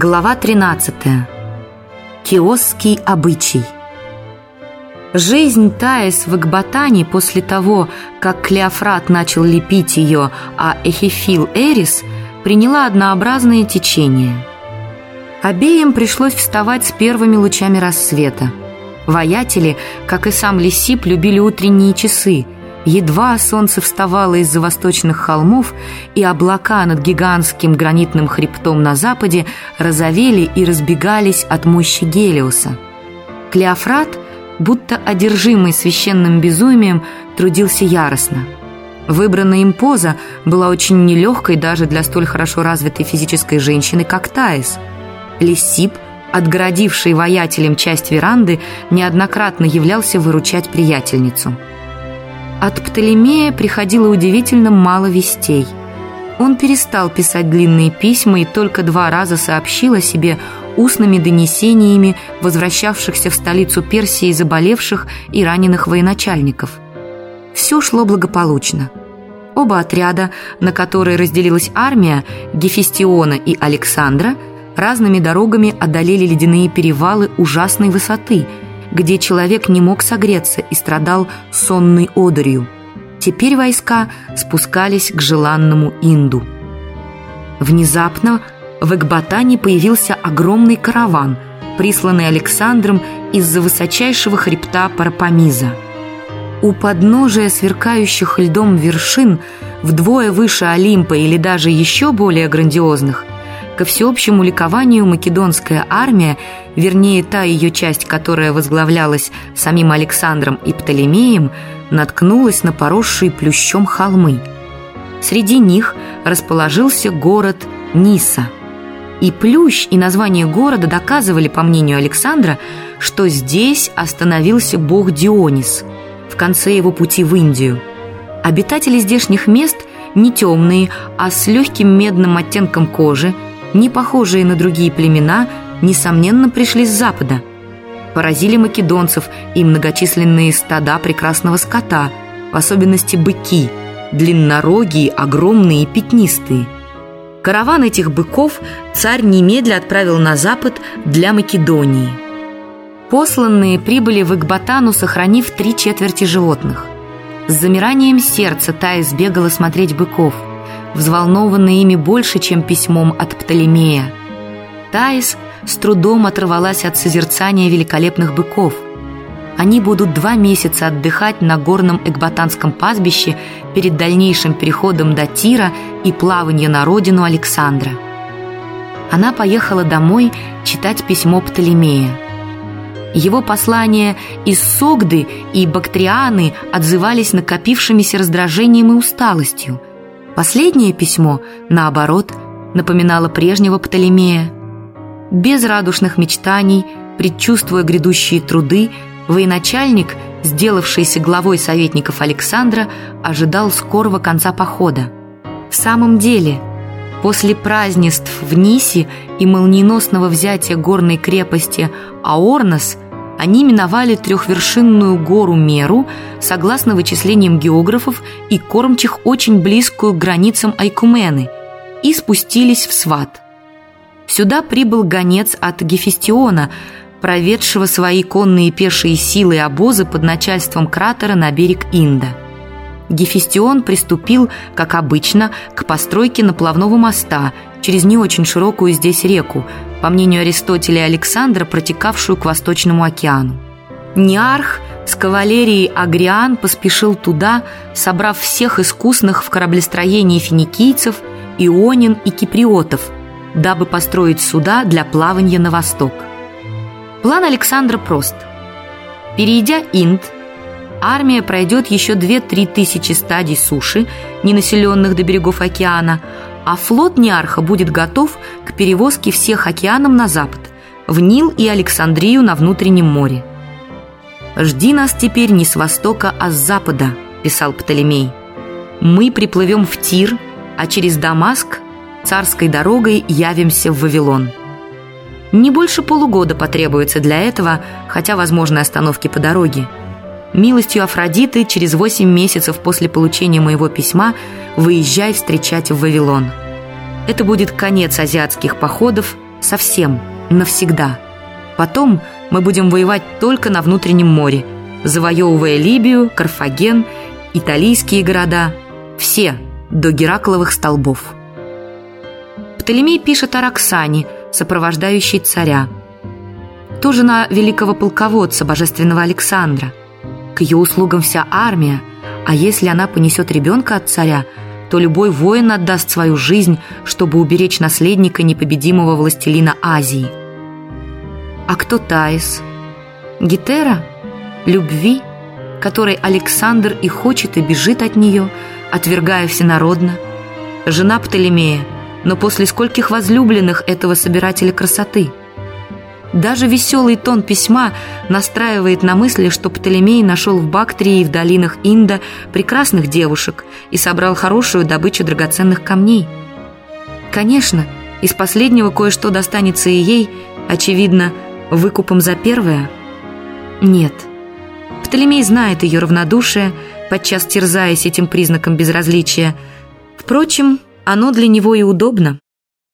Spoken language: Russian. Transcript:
Глава 13. Киосский обычай. Жизнь Таис в Экбатане после того, как Клеофрат начал лепить ее, а Эхифил Эрис приняла однообразное течение. Обеим пришлось вставать с первыми лучами рассвета. Воятели, как и сам Лисип, любили утренние часы – Едва солнце вставало из-за восточных холмов, и облака над гигантским гранитным хребтом на западе розовели и разбегались от мощи Гелиоса. Клеофрат, будто одержимый священным безумием, трудился яростно. Выбранная им поза была очень нелегкой даже для столь хорошо развитой физической женщины, как Таис. Лисип, отгородивший воятелем часть веранды, неоднократно являлся выручать приятельницу – от Птолемея приходило удивительно мало вестей. Он перестал писать длинные письма и только два раза сообщил о себе устными донесениями возвращавшихся в столицу Персии заболевших и раненых военачальников. Все шло благополучно. Оба отряда, на которые разделилась армия Гефестиона и Александра, разными дорогами одолели ледяные перевалы ужасной высоты – где человек не мог согреться и страдал сонной одурью. Теперь войска спускались к желанному Инду. Внезапно в Экбатане появился огромный караван, присланный Александром из-за высочайшего хребта Парапамиза. У подножия сверкающих льдом вершин, вдвое выше Олимпа или даже еще более грандиозных – Ко всеобщему ликованию македонская армия, вернее та ее часть, которая возглавлялась самим Александром и Птолемеем, наткнулась на поросшие плющом холмы. Среди них расположился город Ниса. И плющ, и название города доказывали, по мнению Александра, что здесь остановился бог Дионис в конце его пути в Индию. Обитатели здешних мест не темные, а с легким медным оттенком кожи – не похожие на другие племена, несомненно, пришли с запада. Поразили македонцев и многочисленные стада прекрасного скота, в особенности быки, длиннорогие, огромные и пятнистые. Караван этих быков царь немедля отправил на запад для Македонии. Посланные прибыли в Экбатану, сохранив три четверти животных. С замиранием сердца Тая сбегала смотреть быков – взволнованная ими больше, чем письмом от Птолемея. Таис с трудом оторвалась от созерцания великолепных быков. Они будут два месяца отдыхать на горном Экбатанском пастбище перед дальнейшим переходом до Тира и плавания на родину Александра. Она поехала домой читать письмо Птолемея. Его послания из Согды и Бактрианы отзывались накопившимися раздражением и усталостью – Последнее письмо, наоборот, напоминало прежнего Птолемея. Без радушных мечтаний, предчувствуя грядущие труды, военачальник, сделавшийся главой советников Александра, ожидал скорого конца похода. В самом деле, после празднеств в Нисе и молниеносного взятия горной крепости Аорнос – они миновали трехвершинную гору Меру, согласно вычислениям географов и кормчих очень близкую к границам Айкумены, и спустились в Сват. Сюда прибыл гонец от Гефестиона, проведшего свои конные пешие силы и обозы под начальством кратера на берег Инда. Гефестион приступил, как обычно, к постройке наплавного моста через не очень широкую здесь реку, по мнению Аристотеля и Александра, протекавшую к Восточному океану. Неарх с кавалерией Агриан поспешил туда, собрав всех искусных в кораблестроении финикийцев, ионин и киприотов, дабы построить суда для плавания на восток. План Александра прост. Перейдя Инд, армия пройдет еще 2-3 тысячи стадий суши, ненаселенных до берегов океана, а флот Неарха будет готов к перевозке всех океаном на запад, в Нил и Александрию на внутреннем море. «Жди нас теперь не с востока, а с запада», – писал Птолемей. «Мы приплывем в Тир, а через Дамаск царской дорогой явимся в Вавилон». Не больше полугода потребуется для этого, хотя возможны остановки по дороге. Милостью Афродиты через восемь месяцев после получения моего письма выезжай встречать в Вавилон. Это будет конец азиатских походов Совсем, навсегда. Потом мы будем воевать только на внутреннем море, завоевывая Либию, Карфаген, италийские города, все до Геракловых столбов. Птолемей пишет о Роксане, сопровождающей царя. То жена великого полководца, божественного Александра. К ее услугам вся армия, а если она понесет ребенка от царя, то любой воин отдаст свою жизнь, чтобы уберечь наследника непобедимого властелина Азии. А кто Таис? Гетера? Любви, которой Александр и хочет и бежит от нее, отвергая всенародно? Жена Птолемея, но после скольких возлюбленных этого собирателя красоты – даже веселый тон письма настраивает на мысли, что Птолемей нашел в Бактрии и в долинах Инда прекрасных девушек и собрал хорошую добычу драгоценных камней. Конечно, из последнего кое-что достанется и ей, очевидно, выкупом за первое. Нет. Птолемей знает ее равнодушие, подчас терзаясь этим признаком безразличия. Впрочем, оно для него и удобно.